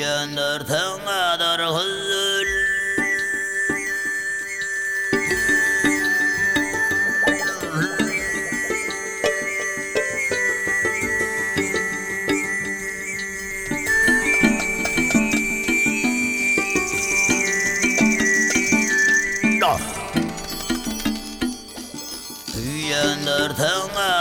연들 등하들 흘 연들 등하